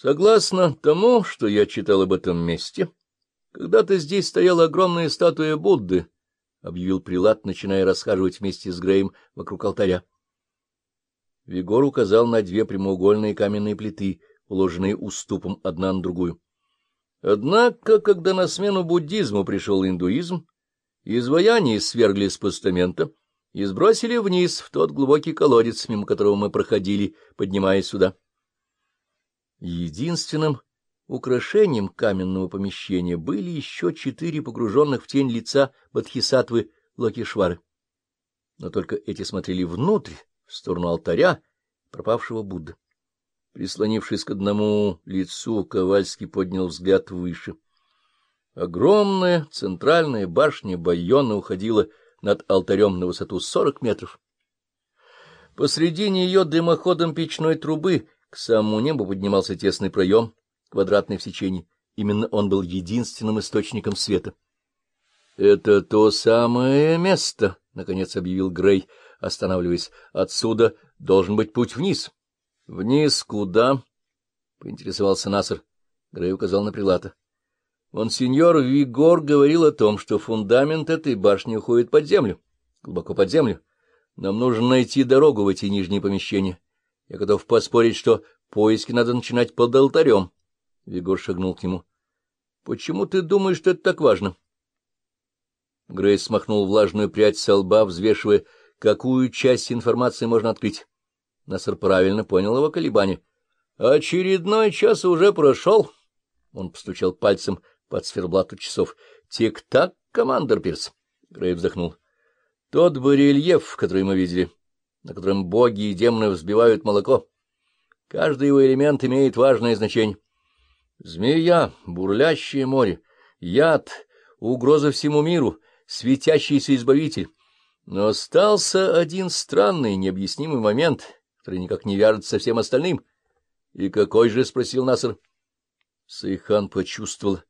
Согласно тому, что я читал об этом месте, когда-то здесь стояла огромная статуя Будды, — объявил Прилад, начиная расхаживать вместе с Греем вокруг алтаря. Вигор указал на две прямоугольные каменные плиты, уложенные уступом одна на другую. Однако, когда на смену буддизму пришел индуизм, изваяния свергли с постамента и сбросили вниз в тот глубокий колодец, мимо которого мы проходили, поднимаясь сюда. Единственным украшением каменного помещения были еще четыре погруженных в тень лица Бадхисатвы Лакишвары. Но только эти смотрели внутрь, в сторону алтаря, пропавшего Будды. Прислонившись к одному лицу, Ковальский поднял взгляд выше. Огромная центральная башня Байона уходила над алтарем на высоту сорок метров. Посредине ее дымоходом печной трубы к самому небу поднимался тесный проем, квадратный в сечении. Именно он был единственным источником света. — Это то самое место, — наконец объявил Грей, останавливаясь. — Отсюда должен быть путь вниз. — Вниз куда? — поинтересовался Насар. Грей указал на Прилата. Монсеньор Вигор говорил о том, что фундамент этой башни уходит под землю, глубоко под землю. Нам нужно найти дорогу в эти нижние помещения. Я готов поспорить, что поиски надо начинать под алтарем. Вигор шагнул к нему. — Почему ты думаешь, что это так важно? Грейс смахнул влажную прядь со лба, взвешивая, какую часть информации можно открыть. Насар правильно понял его колебания. — Очередной час уже прошел. Он постучал пальцем под сферблату часов. — Тик-так, командор Пирс. Грей вздохнул. — Тот барельеф, который мы видели, на котором боги и демоны взбивают молоко. Каждый его элемент имеет важное значение. Змея, бурлящее море, яд, угроза всему миру, светящийся избавитель. Но остался один странный, необъяснимый момент, который никак не вяжется со всем остальным. — И какой же? — спросил Наср. Сайхан почувствовала,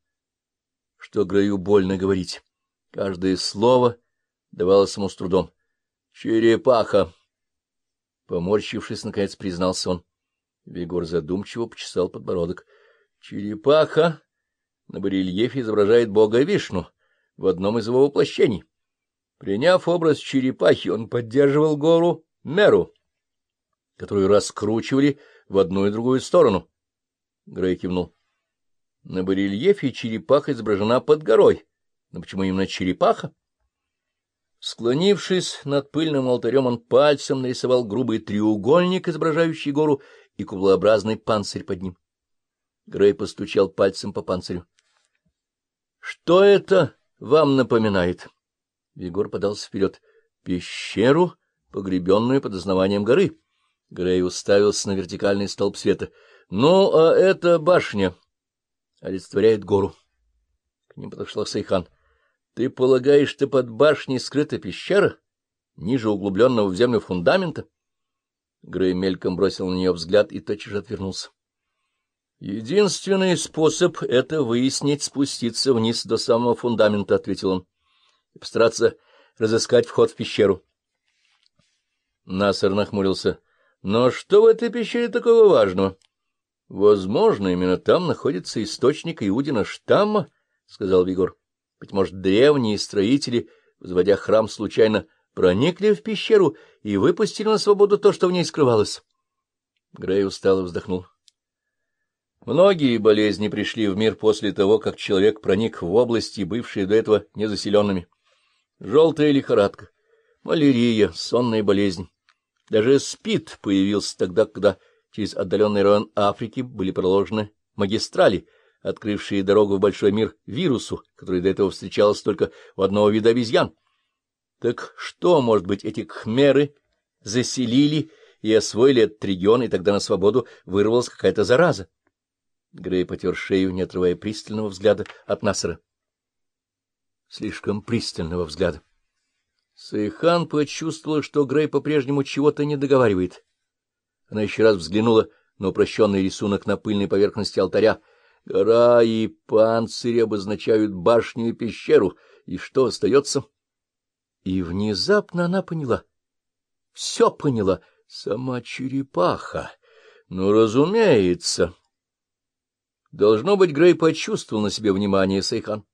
что Грею больно говорить. Каждое слово давалось ему с трудом. — Черепаха! Поморщившись, наконец признался он. Вигор задумчиво почесал подбородок. — Черепаха на барельефе изображает бога Вишну в одном из его воплощений. Приняв образ черепахи, он поддерживал гору Меру, которую раскручивали в одну и другую сторону. Грей кивнул. На барельефе черепаха изображена под горой. Но почему именно черепаха? Склонившись над пыльным алтарем, он пальцем нарисовал грубый треугольник, изображающий гору, и куполообразный панцирь под ним. Грей постучал пальцем по панцирю. — Что это вам напоминает? Егор подался вперед. — Пещеру, погребенную под основанием горы. Грей уставился на вертикальный столб света. — Ну, а это башня олицетворяет гору. К ним подошла Сайхан. — Ты полагаешь, что под башней скрыта пещера, ниже углубленного в землю фундамента? Грей мельком бросил на нее взгляд и тотчас же отвернулся. — Единственный способ — это выяснить, спуститься вниз до самого фундамента, — ответил он, — и постараться разыскать вход в пещеру. Насар нахмурился. — Но что в этой пещере такого важного? — Возможно, именно там находится источник Иудина штамма, — сказал Вигор. Быть может, древние строители, возводя храм, случайно проникли в пещеру и выпустили на свободу то, что в ней скрывалось. Грей устало вздохнул. Многие болезни пришли в мир после того, как человек проник в области, бывшие до этого незаселенными. Желтая лихорадка, малярия, сонная болезнь. Даже СПИД появился тогда, когда через отдаленный район Африки были проложены магистрали, открывшие дорогу в большой мир вирусу, который до этого встречался только у одного вида обезьян. Так что, может быть, эти кхмеры заселили и освоили этот регион, и тогда на свободу вырвалась какая-то зараза? Грей потер шею, не отрывая пристального взгляда от Насара. Слишком пристального взгляда. Сайхан почувствовала, что Грей по-прежнему чего-то не договаривает. Она еще раз взглянула на упрощенный рисунок на пыльной поверхности алтаря. Гора и панцирь обозначают башню и пещеру. И что остается? И внезапно она поняла. Все поняла. Сама черепаха. Ну, разумеется. Должно быть, Грей почувствовал на себе внимание Сайхан.